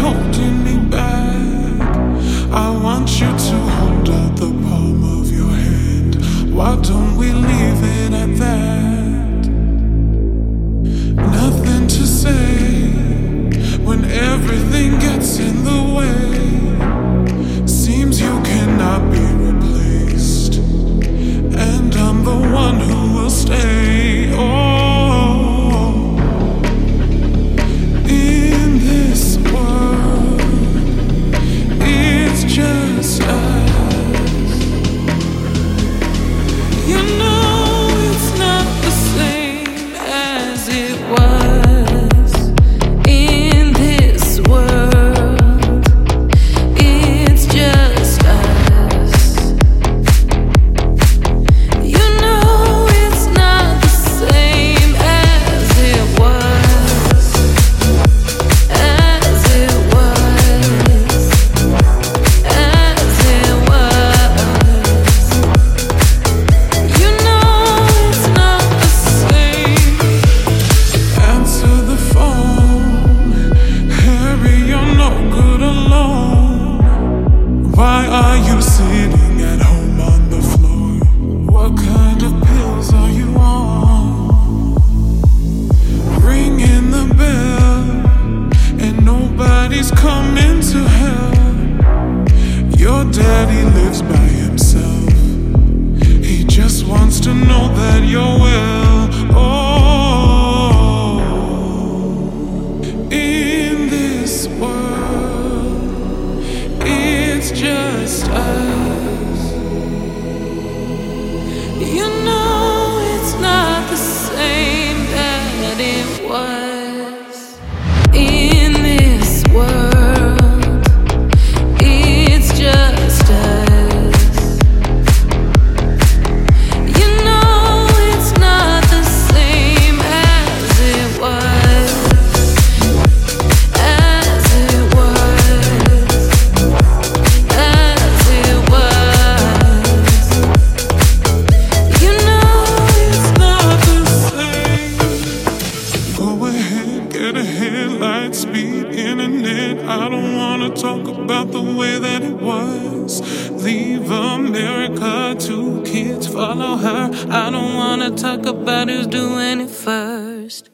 holding me. Why are you sitting at home on the floor? What kind of pills are you on? Ringing the bell, and nobody's coming to help. Your daddy lives by us. scared of headlights, speed, internet. I don't wanna talk about the way that it was. Leave America, two kids follow her. I don't wanna talk about who's doing it first.